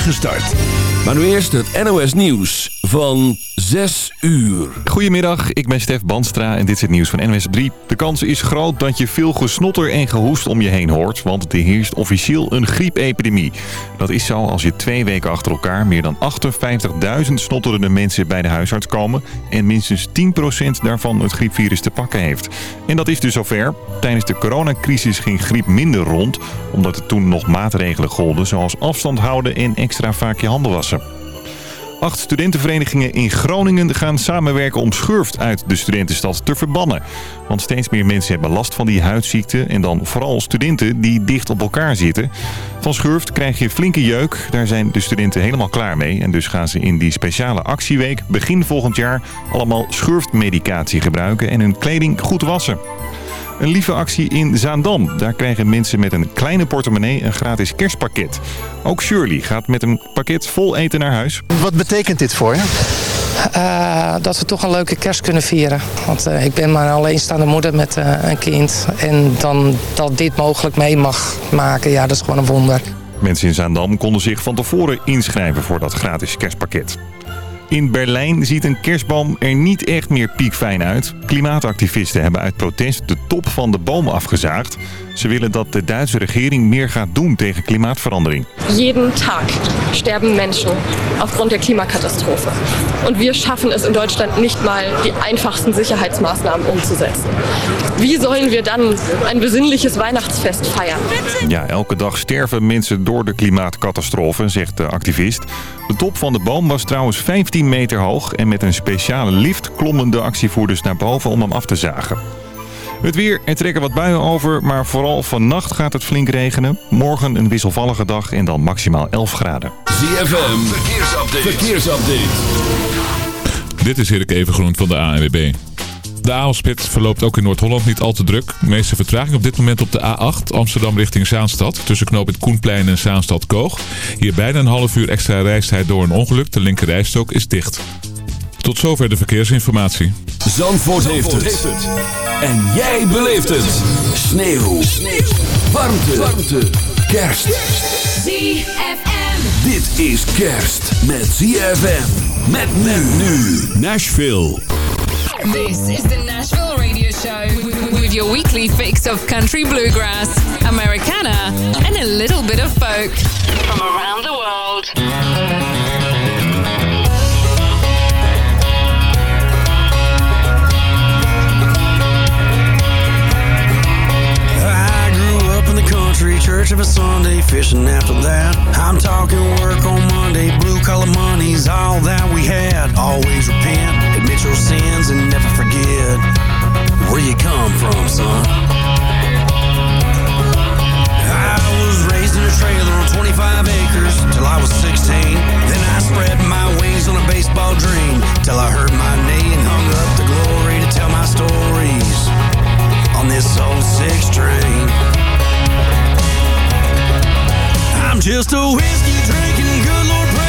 start. Maar nu eerst het NOS Nieuws van 6 uur. Goedemiddag, ik ben Stef Banstra en dit is het nieuws van NOS 3. De kans is groot dat je veel gesnotter en gehoest om je heen hoort... want er heerst officieel een griepepidemie. Dat is zo als je twee weken achter elkaar meer dan 58.000 snotterende mensen bij de huisarts komen... en minstens 10% daarvan het griepvirus te pakken heeft. En dat is dus zover. Tijdens de coronacrisis ging griep minder rond... omdat er toen nog maatregelen golden zoals afstand houden en extra vaak je handen wassen. Acht studentenverenigingen in Groningen gaan samenwerken om schurft uit de studentenstad te verbannen. Want steeds meer mensen hebben last van die huidziekte en dan vooral studenten die dicht op elkaar zitten. Van schurft krijg je flinke jeuk, daar zijn de studenten helemaal klaar mee. En dus gaan ze in die speciale actieweek begin volgend jaar allemaal schurftmedicatie gebruiken en hun kleding goed wassen. Een lieve actie in Zaandam. Daar krijgen mensen met een kleine portemonnee een gratis kerstpakket. Ook Shirley gaat met een pakket vol eten naar huis. Wat betekent dit voor je? Uh, dat we toch een leuke kerst kunnen vieren. Want uh, ik ben maar een alleenstaande moeder met uh, een kind. En dan dat dit mogelijk mee mag maken, ja, dat is gewoon een wonder. Mensen in Zaandam konden zich van tevoren inschrijven voor dat gratis kerstpakket. In Berlijn ziet een kerstboom er niet echt meer piekfijn uit. Klimaatactivisten hebben uit protest de top van de boom afgezaagd. Ze willen dat de Duitse regering meer gaat doen tegen klimaatverandering. Jeden Tag sterben Menschen aufgrund der Klimakatastrophe. Und wir schaffen es in Deutschland nicht mal, die einfachsten Sicherheitsmaßnahmen umzusetzen. Wie sollen wir dann ein besinnliches Weihnachtsfest feiern? Ja, elke dag sterven mensen door de klimaatcatastrofe, zegt de activist. De top van de boom was trouwens 15 meter hoog en met een speciale lift klommen de actievoerders naar boven om hem af te zagen. Het weer, er trekken wat buien over, maar vooral vannacht gaat het flink regenen. Morgen een wisselvallige dag en dan maximaal 11 graden. ZFM, verkeersupdate. verkeersupdate. Dit is Erik Evengroen van de ANWB. De Aalspit verloopt ook in Noord-Holland niet al te druk. De meeste vertraging op dit moment op de A8 Amsterdam richting Zaanstad. Tussen knooppunt Koenplein en Zaanstad-Koog. Hier bijna een half uur extra reistijd door een ongeluk. De linker rijstok is dicht. Tot zover de verkeersinformatie. Zandvoort, Zandvoort heeft, het. En jij beleeft het. Sneeuw. Sneeuw. Warmte. Warmte. Kerst. ZFM. Dit is kerst met ZFM. Met men nu. Nashville. This is the Nashville Radio Show with your weekly fix of country bluegrass, Americana, and a little bit of folk from around the world. In church of a Sunday, fishing after that. I'm talking work on Monday, blue collar money's all that we had. Always repent, admit your sins, and never forget where you come from, son. I was raised in a trailer on 25 acres till I was 16. Then I spread my wings on a baseball dream till I heard my name hung up the glory to tell my stories on this old six train. I'm just a whiskey drinking, good Lord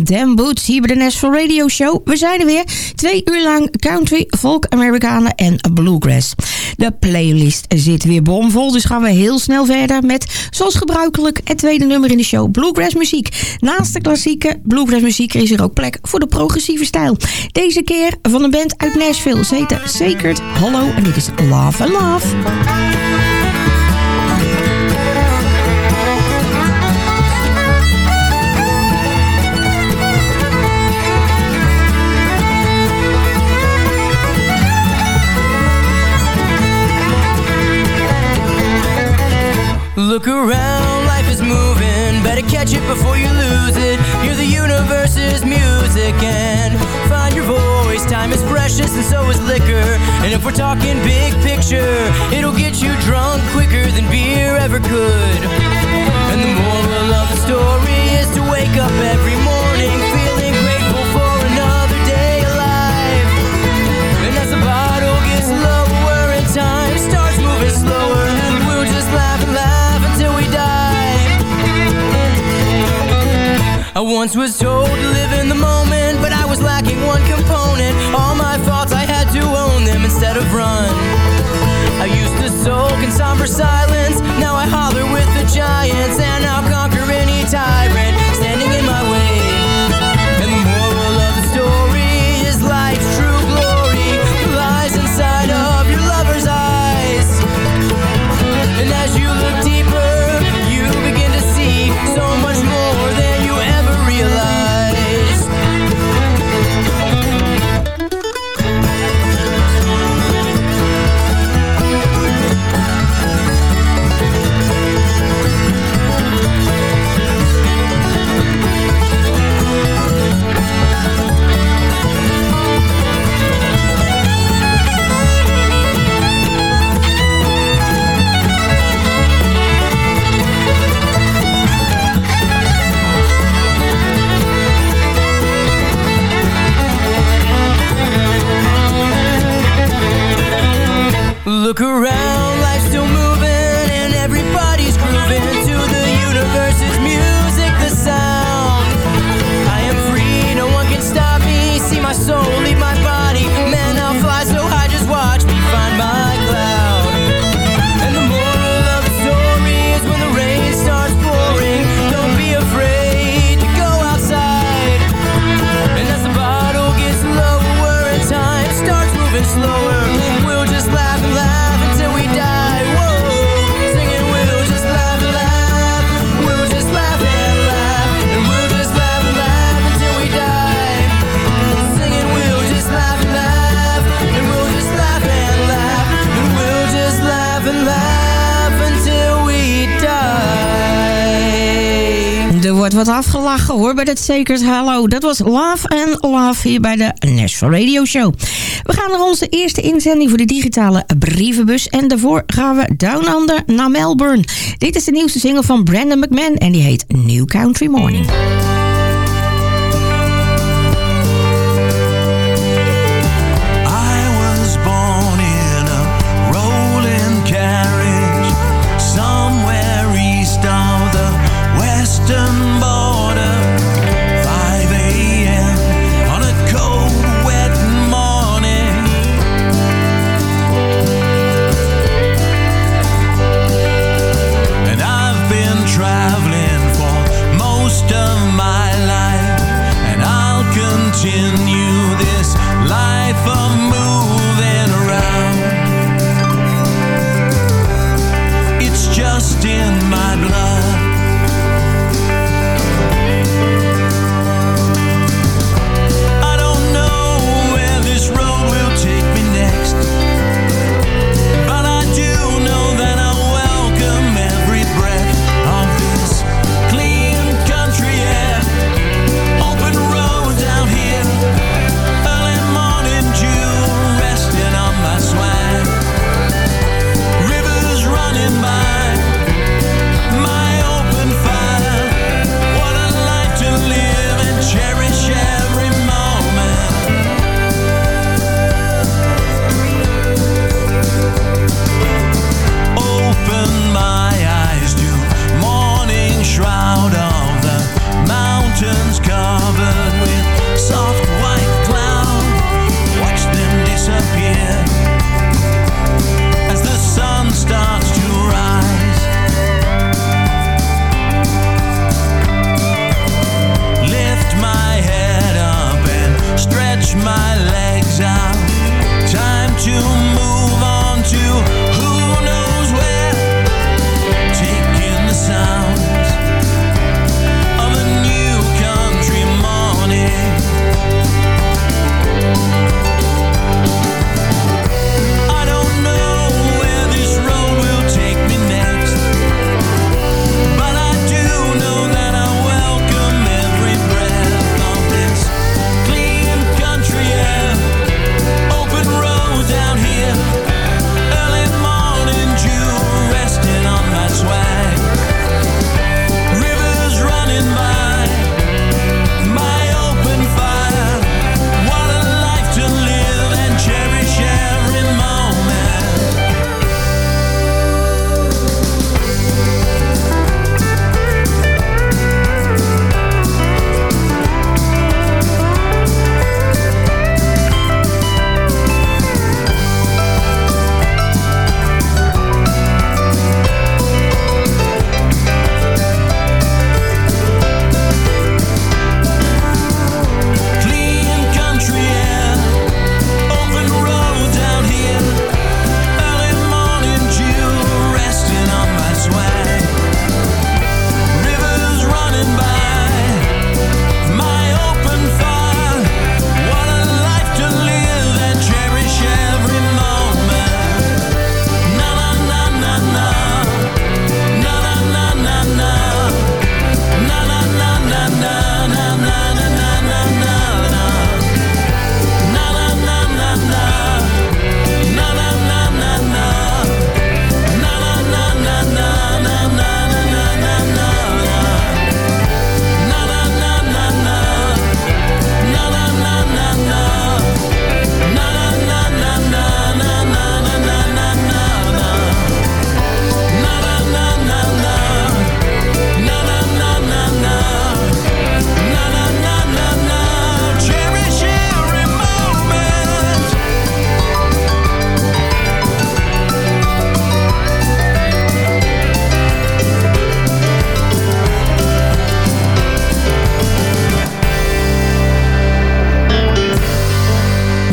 En Dan Boots hier bij de Nashville Radio Show. We zijn er weer. Twee uur lang country, folk, Amerikanen en bluegrass. De playlist zit weer bomvol, dus gaan we heel snel verder met, zoals gebruikelijk, het tweede nummer in de show, bluegrass muziek. Naast de klassieke bluegrass muziek is er ook plek voor de progressieve stijl. Deze keer van een band uit Nashville. Ze heet Sacred Hollow en dit is Love and Love. Look around, life is moving. Better catch it before you lose it. Hear the universe's music and find your voice. Time is precious and so is liquor. And if we're talking big picture, it'll get you drunk quicker than beer ever could. And the moral of the story is to wake up every morning feeling grateful for another day alive. And as the bottle gets lower I once was told to live in the moment, but I was lacking one component. All my faults, I had to own them instead of run. I used to soak in somber silence, now I holler with the giants, and I'll conquer Sacred Hallo. Dat was Love and Love hier bij de National Radio Show. We gaan naar onze eerste inzending voor de digitale brievenbus. En daarvoor gaan we down under naar Melbourne. Dit is de nieuwste single van Brandon McMahon en die heet New Country Morning.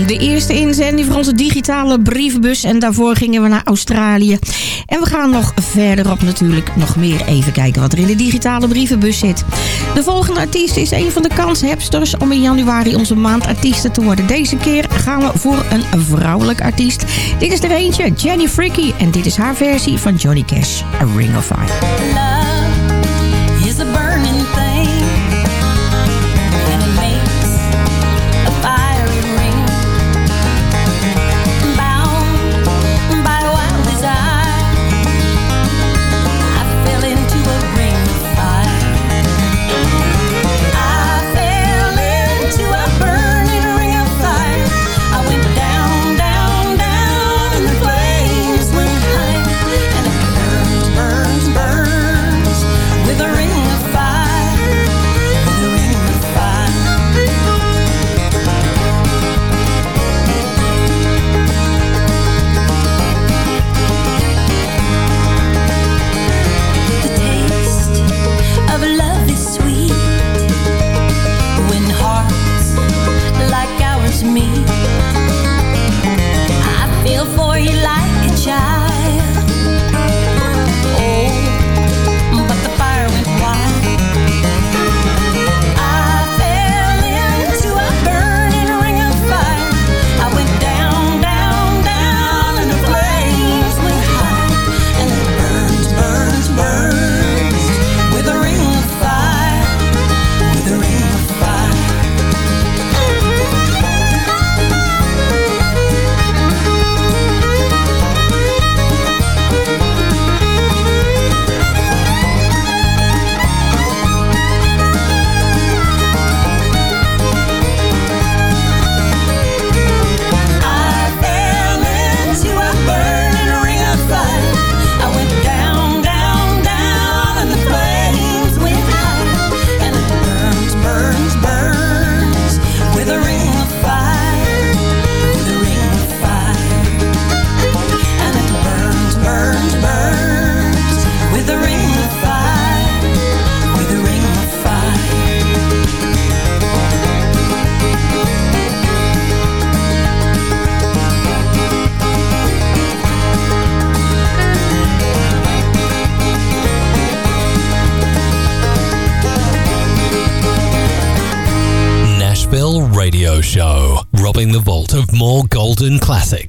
De eerste inzending voor onze digitale brievenbus. En daarvoor gingen we naar Australië. En we gaan nog verderop natuurlijk nog meer even kijken wat er in de digitale brievenbus zit. De volgende artiest is een van de kanshebsters om in januari onze maand artiesten te worden. Deze keer gaan we voor een vrouwelijk artiest. Dit is er eentje, Jenny Fricky. En dit is haar versie van Johnny Cash, A Ring of Fire. Classic.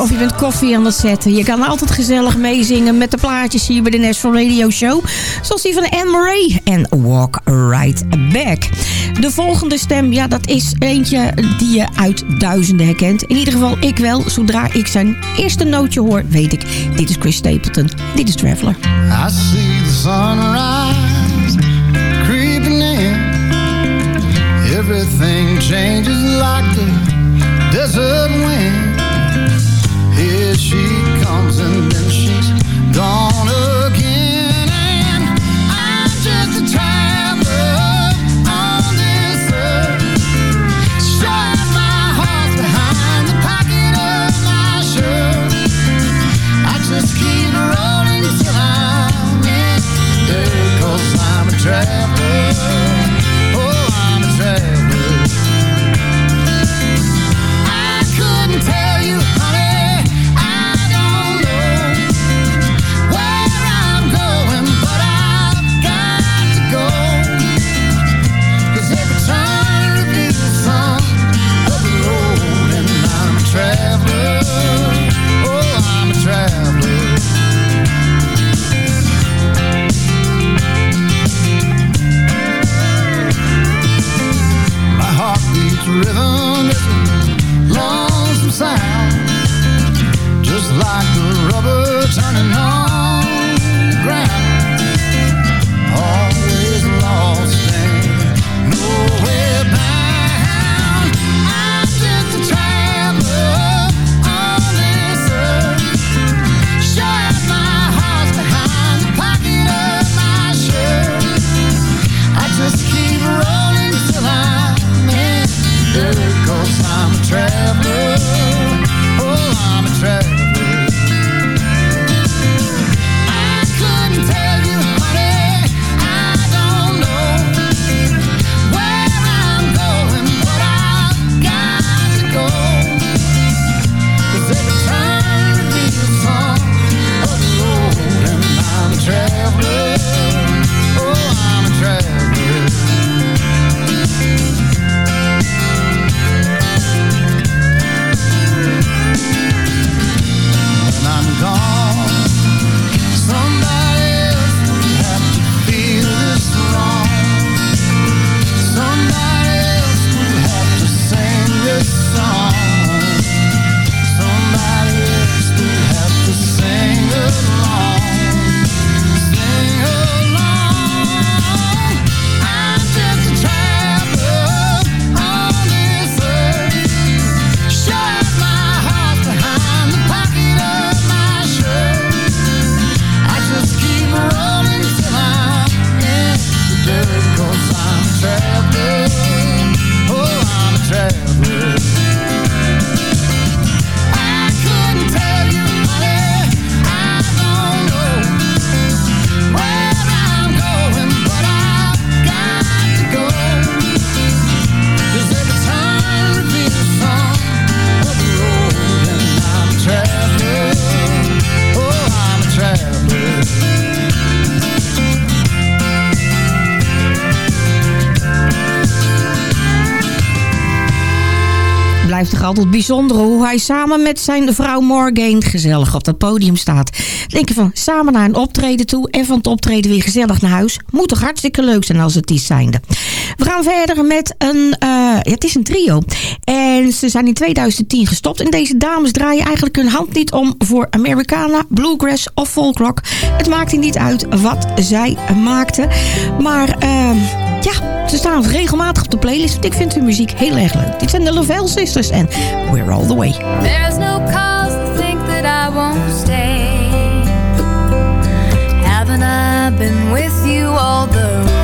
Of je bent koffie aan het zetten. Je kan altijd gezellig meezingen met de plaatjes hier bij de National Radio Show. Zoals die van Anne Marie en Walk Right Back. De volgende stem, ja dat is eentje die je uit duizenden herkent. In ieder geval ik wel. Zodra ik zijn eerste nootje hoor, weet ik. Dit is Chris Stapleton. Dit is Traveler. I see the sunrise creeping in. Everything changes like the desert wind. Altijd bijzonder hoe hij samen met zijn vrouw Morgan gezellig op dat podium staat. Denk je van samen naar een optreden toe en van het optreden weer gezellig naar huis. Moet toch hartstikke leuk zijn als het is zijnde. We gaan verder met een, eh, het is een trio. En ze zijn in 2010 gestopt. En deze dames draaien eigenlijk hun hand niet om voor Americana, Bluegrass of Folkrock. Het maakte niet uit wat zij maakten. Maar ehm, ja, ze staan regelmatig op de playlist. Want ik vind hun muziek heel erg leuk. Dit zijn de Lavelle Sisters en We're All The Way. There's no cause to think that I won't stay. Haven't I been with you all the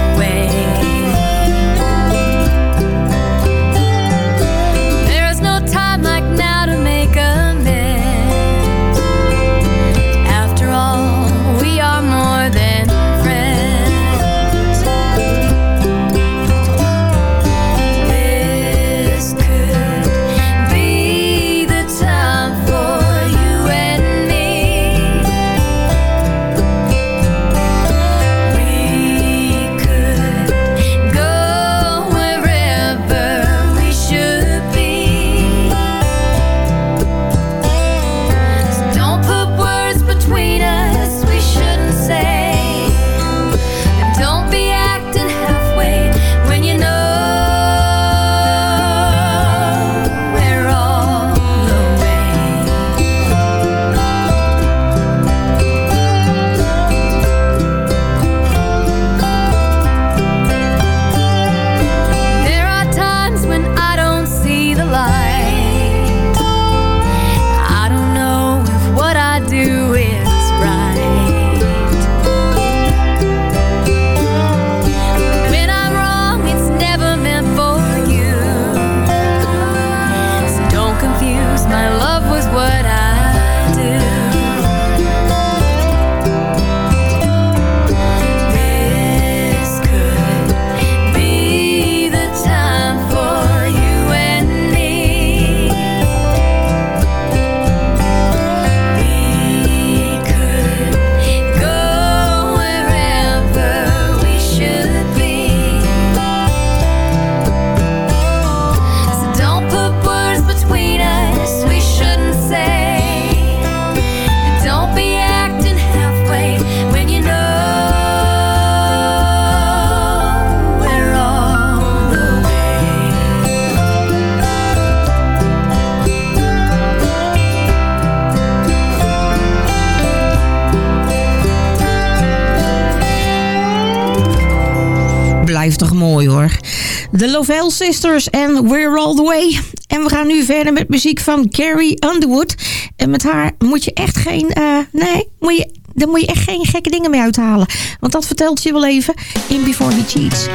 De Lovell Sisters en We're All The Way. En we gaan nu verder met muziek van Carrie Underwood. En met haar moet je echt geen... Eh, nee, moet je, daar moet je echt geen gekke dingen mee uithalen. Want dat vertelt ze wel even in Before He Cheats.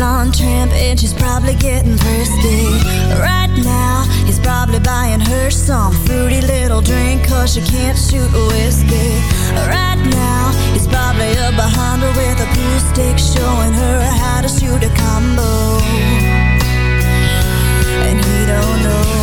blonde tramp and she's probably getting thirsty. Right now, he's probably buying her some fruity little drink Cause she can't shoot whiskey. Right now, he's probably up behind her with a pool stick Showing her how to shoot a combo. And he don't know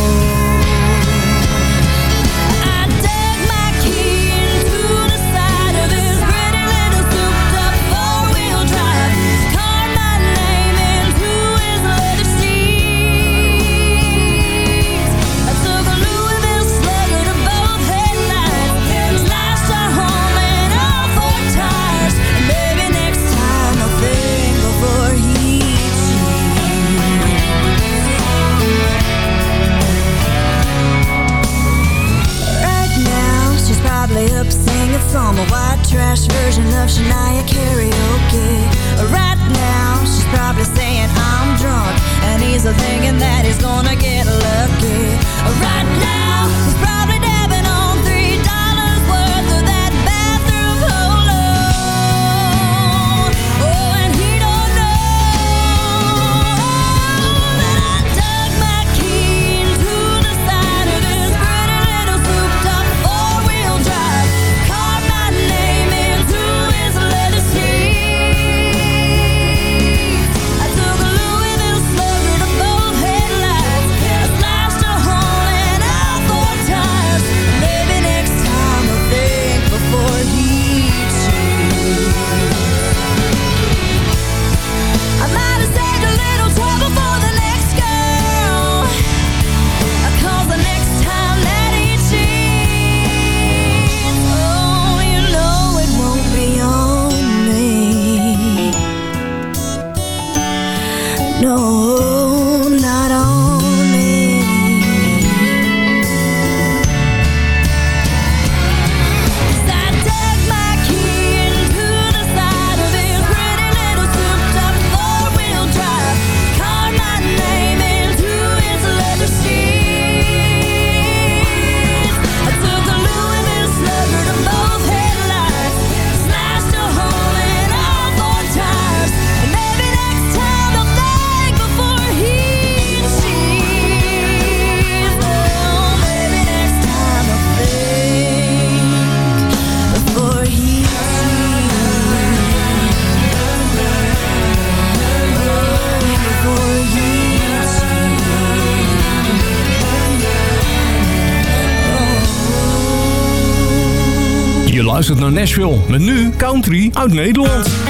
geluisterd naar Nashville. Met nu country uit Nederland.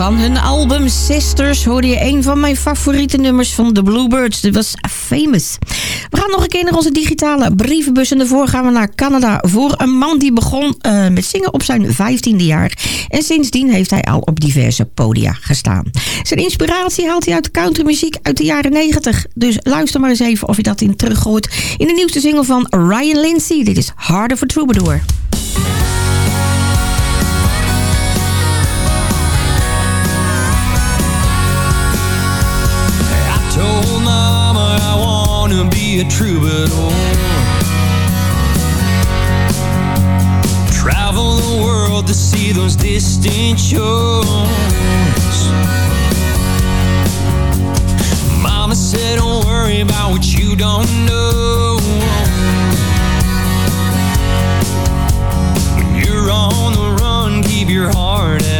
Van hun album Sisters hoorde je een van mijn favoriete nummers van The Bluebirds. Dit was Famous. We gaan nog een keer naar onze digitale brievenbus. En daarvoor gaan we naar Canada voor een man die begon eh, met zingen op zijn 15e jaar. En sindsdien heeft hij al op diverse podia gestaan. Zijn inspiratie haalt hij uit countrymuziek uit de jaren 90. Dus luister maar eens even of je dat in terug hoort in de nieuwste single van Ryan Lindsay. Dit is Harder for Troubadour. A troubadour. Travel the world to see those distant shores. Mama said, don't worry about what you don't know. When you're on the run, keep your heart at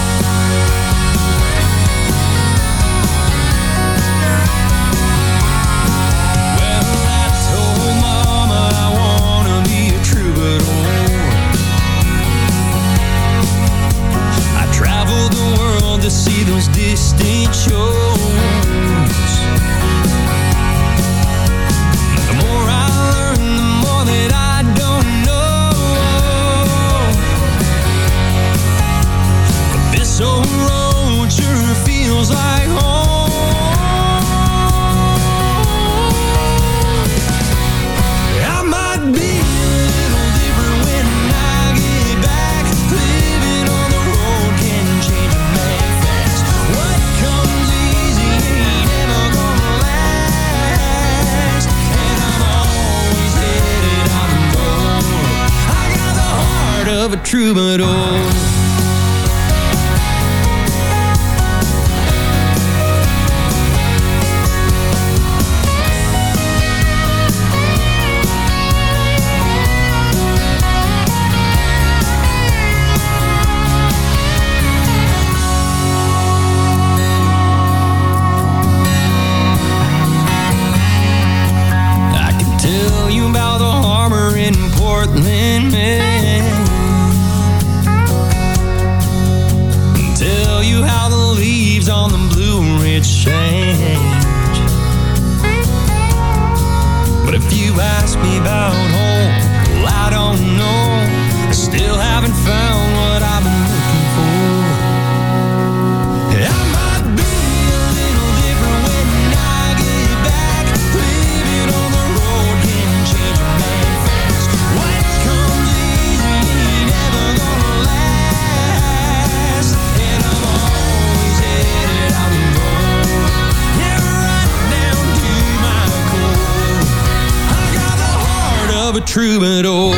of a troubadour.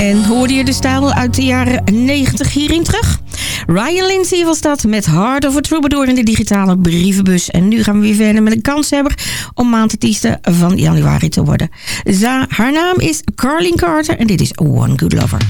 En hoorde je de stijl uit de jaren 90 hierin terug? Ryan Lindsay was dat met Hard a Troubadour in de digitale brievenbus. En nu gaan we weer verder met een kanshebber om maandartieste van januari te worden. Haar naam is Carlin Carter en dit is One Good Lover.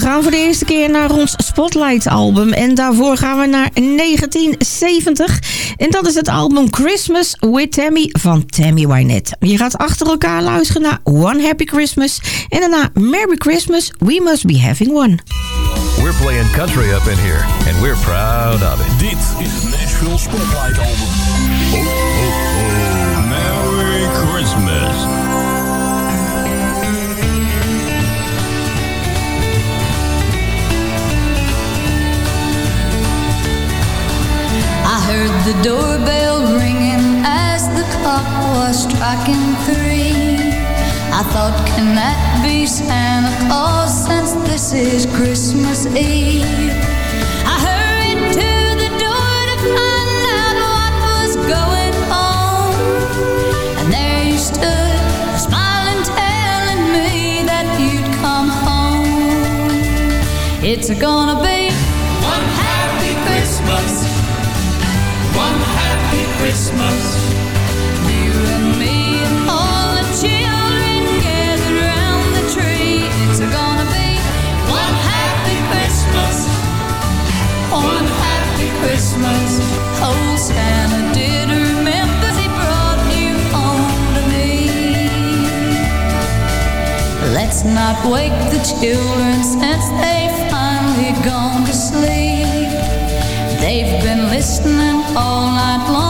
We gaan voor de eerste keer naar ons Spotlight-album. En daarvoor gaan we naar 1970. En dat is het album Christmas with Tammy van Tammy Wynette. Je gaat achter elkaar luisteren naar One Happy Christmas. En daarna Merry Christmas, We Must Be Having One. We're playing country up in here, and we're proud of it. Dit is het Nashville Spotlight Album. The doorbell ringing as the clock was striking three. I thought, can that be Santa Claus since this is Christmas Eve? I hurried to the door to find out what was going on. And there you stood, smiling, telling me that you'd come home. It's gonna be all the children gathered the tree. It's gonna be one happy Christmas. One happy Christmas. Old Santa did remember he brought you home to me. Let's not wake the children since they've finally gone to sleep. They've been listening all night long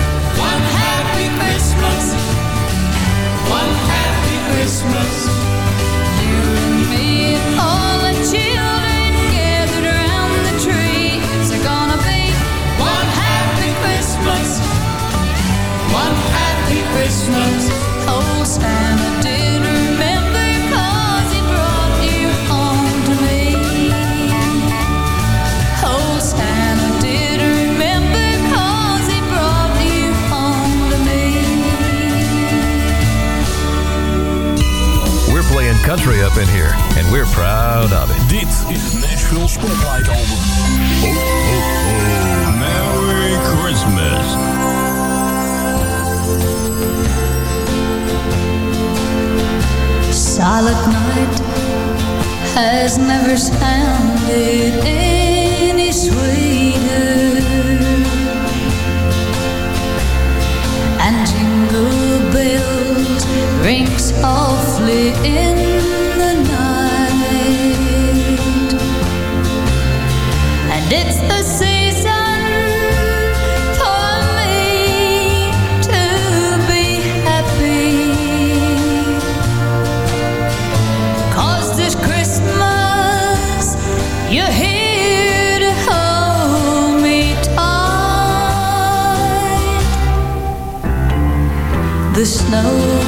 country up in here, and we're proud of it. Dit is het Nashville Spotlight Album. Ho, ho, ho. Merry Christmas. Silent night has never sounded any sweeter. And jingle bells ring softly in The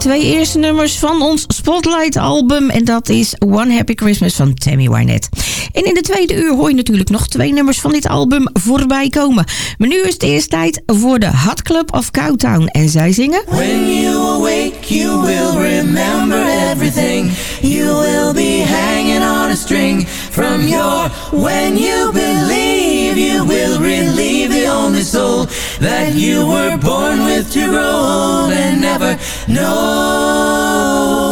twee eerste nummers van ons Spotlight album. En dat is One Happy Christmas van Tammy Wynette. En in de tweede uur hoor je natuurlijk nog twee nummers van dit album voorbij komen. Maar nu is het eerst tijd voor de Hot Club of Cowtown. En zij zingen... When you awake, you will remember everything. You will be hanging on a string from your when you believe. You will only soul that you were born with to grow old and never know.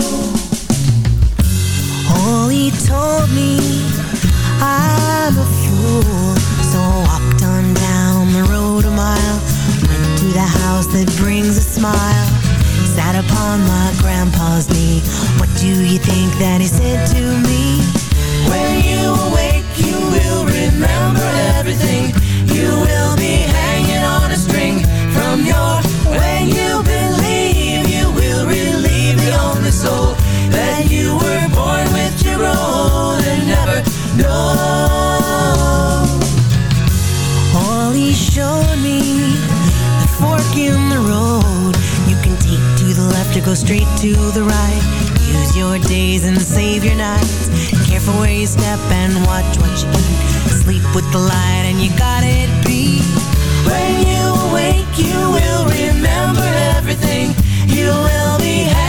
Oh, he told me I'm a fool. So I walked on down the road a mile. Went to the house that brings a smile. Sat upon my grandpa's knee. What do you think that he said to me? When you awake, you will remember everything. Soul that you were born with your own and never know. All he showed me the fork in the road. You can take to the left or go straight to the right. Use your days and save your nights. Careful where you step and watch what you eat. Sleep with the light and you got it beat. When you awake, you will remember everything. You will be string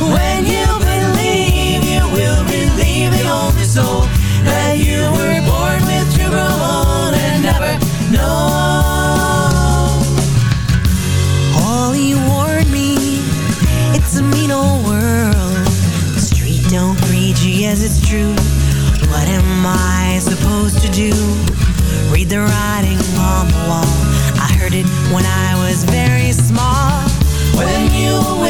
when you believe. You will relieve the soul that you were born with to grow and never know. Warned me, it's a mean old world. The street don't greet you, yes it's true. What am I supposed to do? Read the writing on the wall. I heard it when I was very small. When you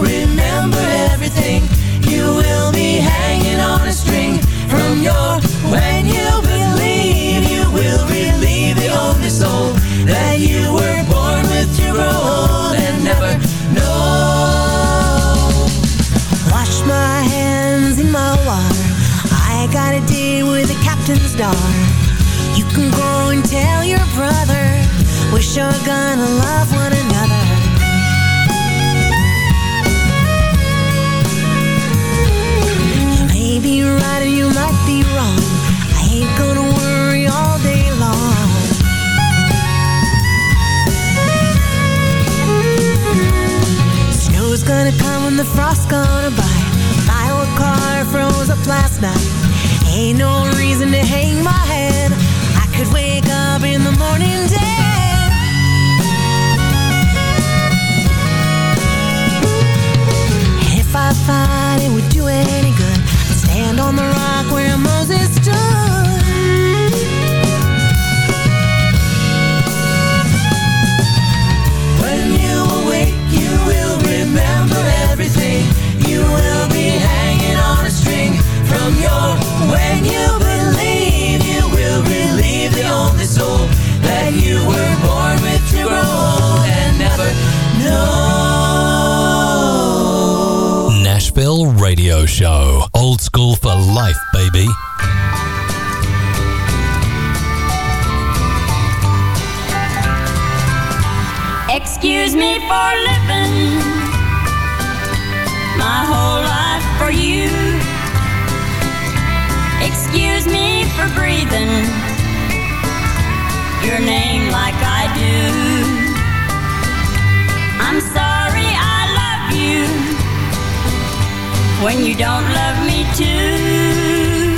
remember everything. You will be hanging on a string from your when you believe. You will relieve the only soul that you were born with to grow old and never know. Wash my hands in my water. I got a deal with the captain's daughter. You can go and tell your brother we're gonna love one gonna come and the frost's gonna bite. My old car froze up last night. Ain't no reason to hang my head. I could wake up in the morning dead. If I fight it would do any good, I'd stand on the rock where Moses stood. From your when you believe. You will relieve the only soul that you were born with to grow and never know. Nashville Radio Show. Old school for life, baby. Excuse me for living breathing your name like I do. I'm sorry I love you when you don't love me too.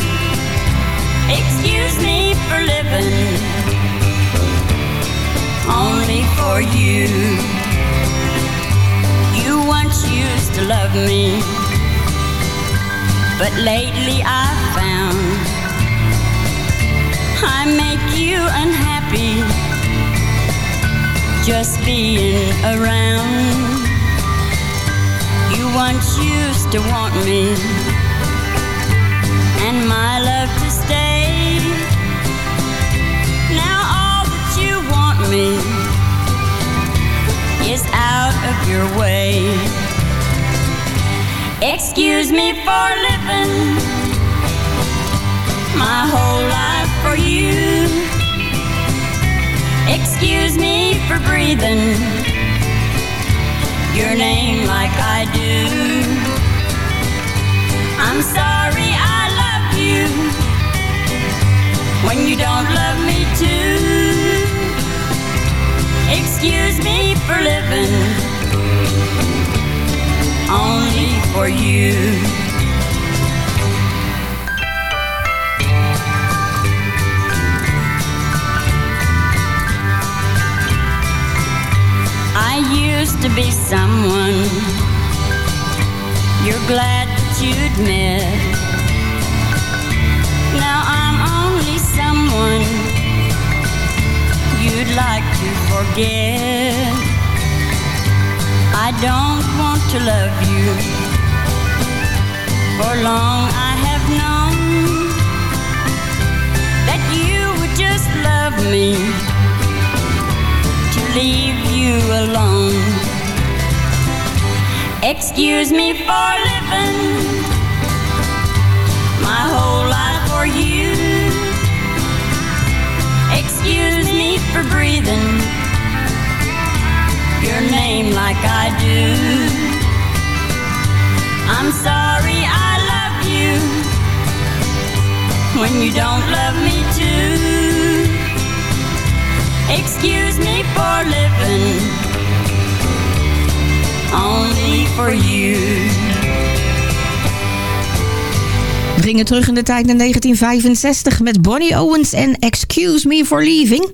Excuse me for living only for you. You once used to love me, but lately I've found I make you unhappy just being around. You once used to want me and my love to stay. Now all that you want me is out of your way. Excuse me for living my whole life for you. Excuse me for breathing your name like I do. I'm sorry I love you when you don't love me too. Excuse me for living only for you. I used to be someone you're glad that you'd met. Now I'm only someone you'd like to forget. I don't want to love you. For long I have known Excuse me for living my whole life for you. Excuse me for breathing your name like I do. I'm sorry I love you when you don't love me too. Excuse me for living only for you. We gingen terug in de tijd naar 1965 met Bonnie Owens en Excuse Me for Leaving.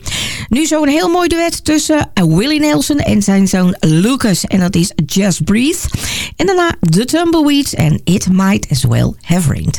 Nu zo'n heel mooi duet tussen Willie Nelson en zijn zoon Lucas. En dat is Just Breathe. En daarna The Tumbleweeds en It Might As Well Have Rained.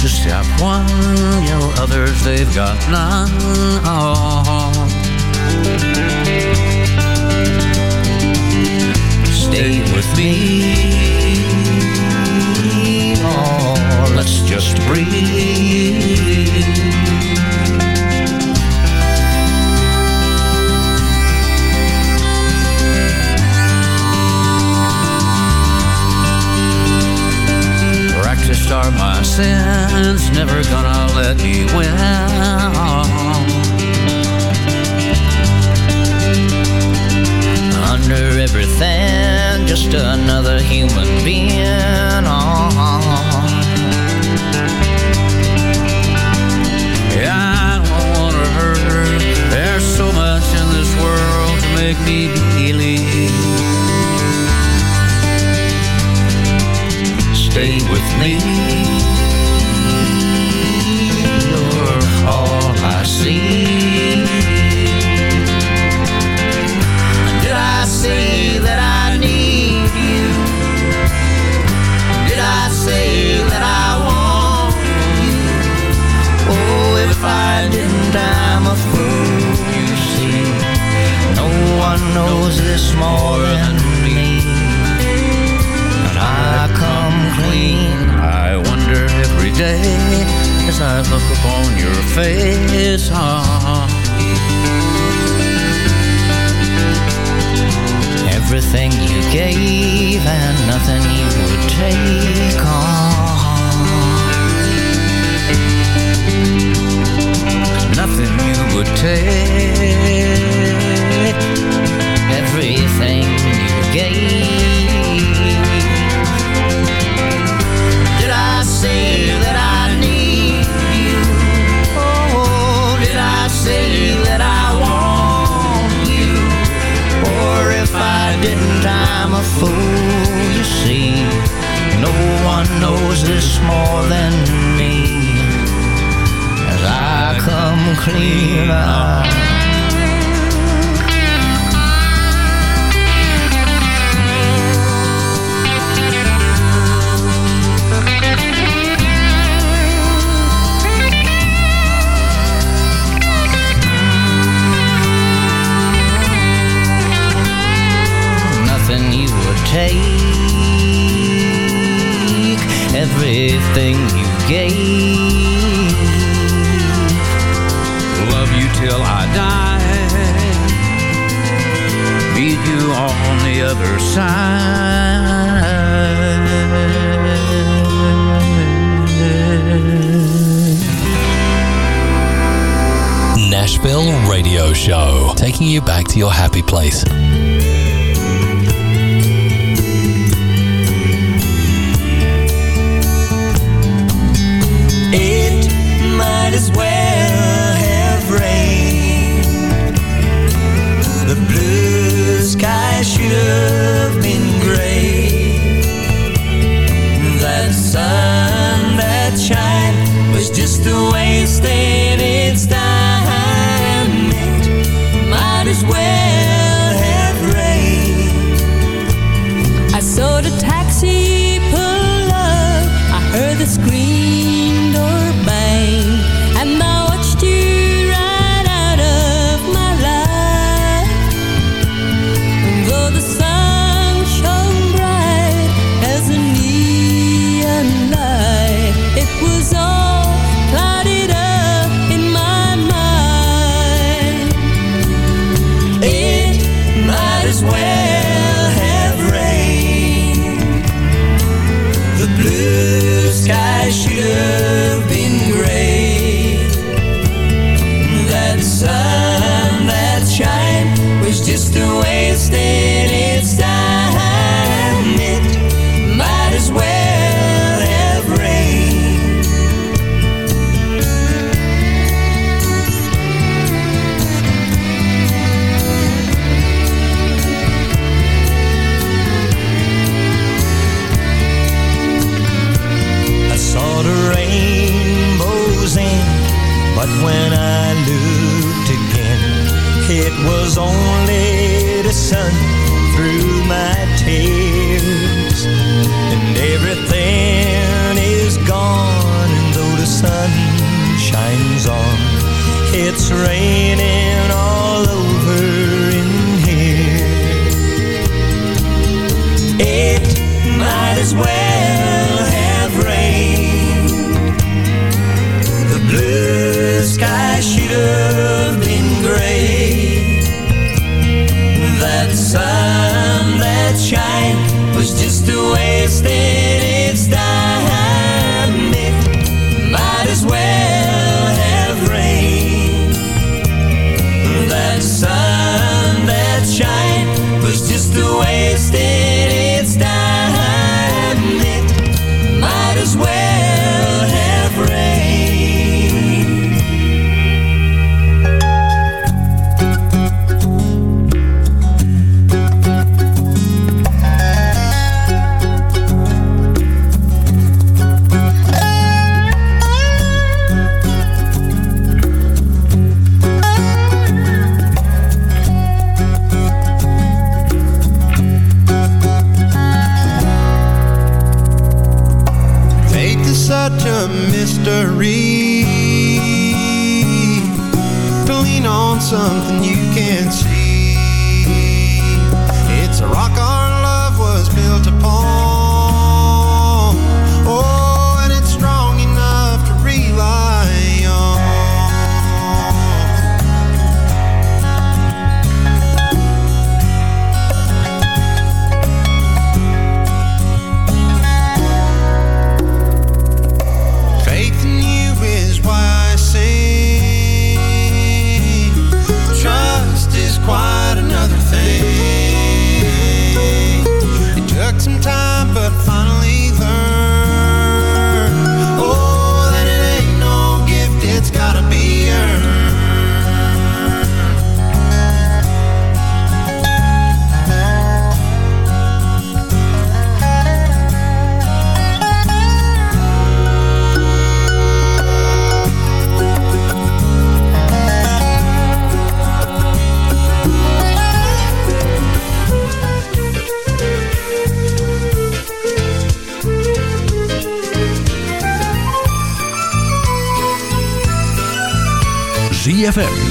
Just have one, know, others they've got none. Oh.